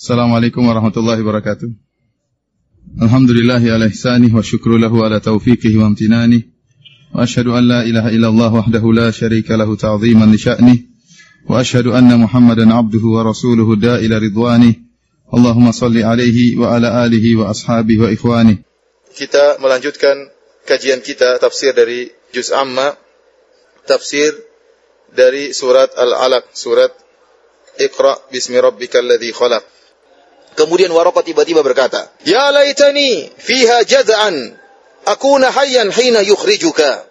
Assalamualaikum warahmatullahi wabarakatuh. Alhamdulillahi ala ihsanih wa syukru lahu ala wa amtinanih. Wa ashadu an la ilaha illallah wahdahu la syarika lahu ta'ziman li. Wa ashadu anna muhammadan abduhu wa rasuluhu ridwanih. Allahumma salli alaihi wa ala alihi wa ashabihi wa ikhwanih. Kita melanjutkan kajian kita tafsir dari Juz Amma. Tafsir dari surat Al-Alaq, surat Iqra bismi rabbikal ladzi khalaq. Kemudian Waraqah tiba-tiba berkata, "Ya laitani fiha jaz'an akuna hayyan hina yukhrijuka."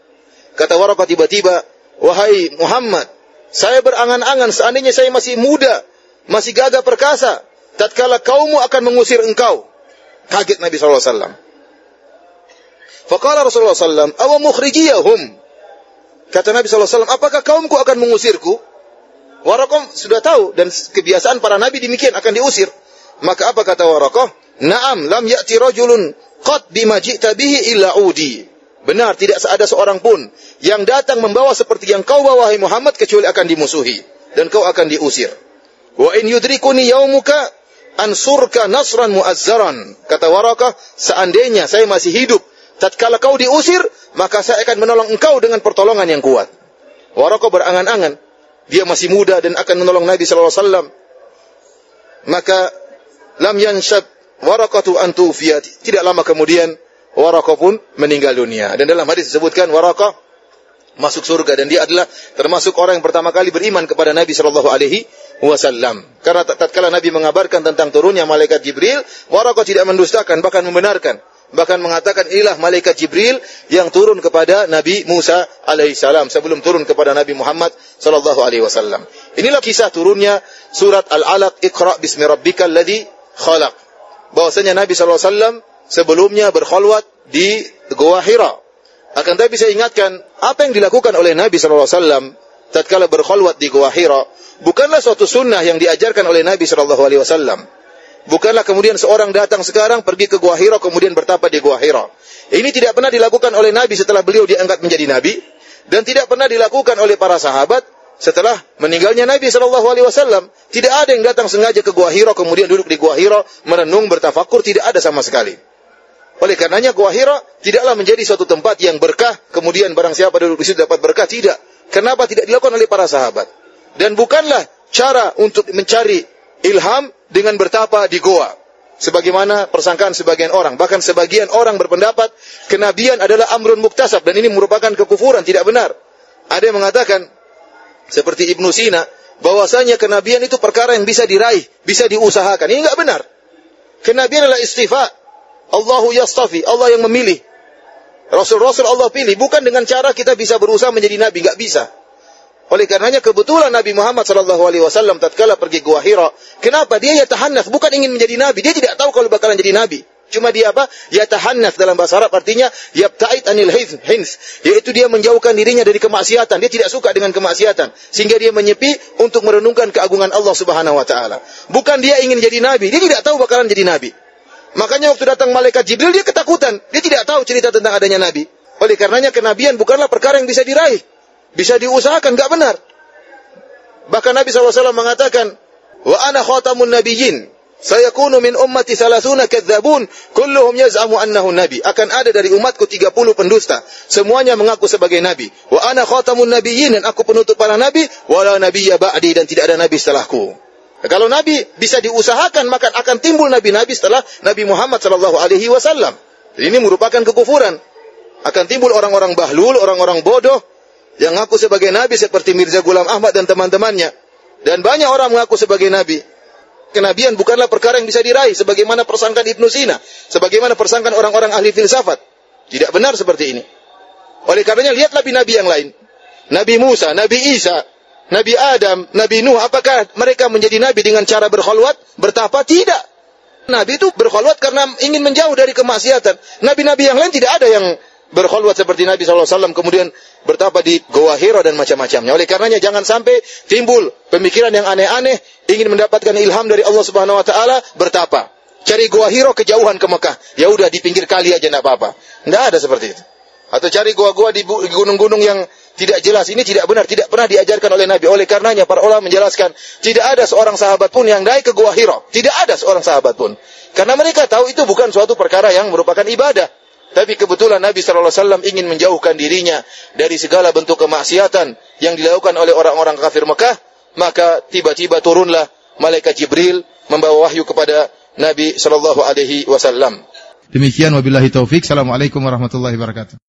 Kata Waraqah tiba-tiba, "Wahai Muhammad, saya berangan-angan seandainya saya masih muda, masih gagah perkasa, tatkala kaummu akan mengusir engkau." Kaget Nabi sallallahu alaihi wasallam. Rasulullah sallallahu alaihi wasallam, "Aw mukhrijiyahum?" Kata Nabi wasallam, "Apakah kaumku akan mengusirku?" Waraqah sudah tahu dan kebiasaan para nabi demikian akan diusir. Maka apa kata Waraqah? Naam lam ya'ti rajulun qad bima ji'ta bihi illa udi. Benar, tidak ada seorang pun yang datang membawa seperti yang kau bawa wahai Muhammad kecuali akan dimusuhi dan kau akan diusir. Wa in yudrikuni yaumuka ansurka nasran muazzaran. Kata Waraqah, seandainya saya masih hidup tatkala kau diusir, maka saya akan menolong engkau dengan pertolongan yang kuat. Waraqah berangan-angan, dia masih muda dan akan menolong Nabi sallallahu alaihi wasallam. Maka lam yanshab warakatu antufiyat. Tidak lama kemudian Warakah pun meninggal dunia. Dan dalam hadis disebutkan Warakah masuk surga dan dia adalah termasuk orang yang pertama kali beriman kepada Nabi sallallahu alaihi wasallam. Karena tatkala Nabi mengabarkan tentang turunnya malaikat Jibril, Warakah tidak mendustakan bahkan membenarkan. Bahkan mengatakan inilah malaikat Jibril yang turun kepada Nabi Musa alaihissalam sebelum turun kepada Nabi Muhammad sallallahu alaihi wasallam. Inilah kisah turunnya surat Al-Alaq Iqra bismi rabbikal ladzi khalaq. Bahwasanya Nabi SAW sebelumnya berkholwat di Gua Hira. Akan tapi saya ingatkan, apa yang dilakukan oleh Nabi SAW tatkala berkholwat di Gua Hira, bukanlah suatu sunnah yang diajarkan oleh Nabi SAW. Bukanlah kemudian seorang datang sekarang pergi ke Gua Hira kemudian bertapa di Gua Hira. Ini tidak pernah dilakukan oleh Nabi setelah beliau diangkat menjadi Nabi dan tidak pernah dilakukan oleh para sahabat setelah meninggalnya Nabi Shallallahu Alaihi Wasallam, tidak ada yang datang sengaja ke Gua Hira kemudian duduk di Gua Hira merenung bertafakur tidak ada sama sekali. Oleh karenanya Gua Hira tidaklah menjadi suatu tempat yang berkah kemudian barang siapa duduk di situ dapat berkah tidak. Kenapa tidak dilakukan oleh para sahabat? Dan bukanlah cara untuk mencari ilham dengan bertapa di goa. Sebagaimana persangkaan sebagian orang. Bahkan sebagian orang berpendapat kenabian adalah amrun muktasab. Dan ini merupakan kekufuran. Tidak benar. Ada yang mengatakan seperti Ibnu Sina bahwasanya kenabian itu perkara yang bisa diraih, bisa diusahakan. Ini enggak benar. Kenabian adalah istifa. Allahu yastafi, Allah yang memilih. Rasul-rasul Allah pilih bukan dengan cara kita bisa berusaha menjadi nabi, enggak bisa. Oleh karenanya kebetulan Nabi Muhammad sallallahu alaihi wasallam tatkala pergi Gua Hira, kenapa dia ya tahannas bukan ingin menjadi nabi, dia tidak tahu kalau bakalan jadi nabi. Cuma dia apa? Ya tahannas dalam bahasa Arab artinya yabta'id anil hins, yaitu dia menjauhkan dirinya dari kemaksiatan. Dia tidak suka dengan kemaksiatan sehingga dia menyepi untuk merenungkan keagungan Allah Subhanahu wa taala. Bukan dia ingin jadi nabi, dia tidak tahu bakalan jadi nabi. Makanya waktu datang malaikat Jibril dia ketakutan, dia tidak tahu cerita tentang adanya nabi. Oleh karenanya kenabian bukanlah perkara yang bisa diraih, bisa diusahakan, enggak benar. Bahkan Nabi SAW mengatakan, "Wa ana khatamun nabiyyin." Sayakunu min ummati salasuna kadzabun kulluhum yaz'amu annahu nabi. Akan ada dari umatku 30 pendusta. Semuanya mengaku sebagai nabi. Wa ana khatamun nabiyyin dan aku penutup para nabi wala nabiyya ba'di dan tidak ada nabi setelahku. Kalau nabi bisa diusahakan maka akan timbul nabi-nabi setelah Nabi Muhammad sallallahu alaihi wasallam. Ini merupakan kekufuran. Akan timbul orang-orang bahlul, orang-orang bodoh yang mengaku sebagai nabi seperti Mirza Gulam Ahmad dan teman-temannya. Dan banyak orang mengaku sebagai nabi kenabian bukanlah perkara yang bisa diraih sebagaimana persangkaan Ibnu Sina, sebagaimana persangkaan orang-orang ahli filsafat. Tidak benar seperti ini. Oleh karenanya lihatlah nabi-nabi yang lain. Nabi Musa, Nabi Isa, Nabi Adam, Nabi Nuh, apakah mereka menjadi nabi dengan cara berkholwat, bertapa? Tidak. Nabi itu berkholwat karena ingin menjauh dari kemaksiatan. Nabi-nabi yang lain tidak ada yang berkholwat seperti Nabi SAW kemudian bertapa di Goa Hira dan macam-macamnya. Oleh karenanya jangan sampai timbul pemikiran yang aneh-aneh ingin mendapatkan ilham dari Allah Subhanahu wa taala bertapa. Cari Goa Hira kejauhan ke Mekah. Ya udah di pinggir kali aja enggak apa-apa. Enggak ada seperti itu. atau cari gua-gua di gunung-gunung yang tidak jelas. Ini tidak benar, tidak pernah diajarkan oleh Nabi. Oleh karenanya para ulama menjelaskan, tidak ada seorang sahabat pun yang naik ke gua Hira. Tidak ada seorang sahabat pun. Karena mereka tahu itu bukan suatu perkara yang merupakan ibadah. Tapi kebetulan Nabi wasallam ingin menjauhkan dirinya dari segala bentuk kemaksiatan yang dilakukan oleh orang-orang kafir Mekah, maka tiba-tiba turunlah malaikat Jibril membawa wahyu kepada Nabi sallallahu alaihi wasallam. Demikian wabillahi taufik. Assalamualaikum warahmatullahi wabarakatuh.